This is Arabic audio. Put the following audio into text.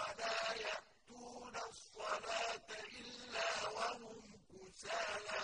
وَلَا يَأْتُونَ الصَّلَاةَ إِلَّا وَهُمْ كُسَالَىٰ.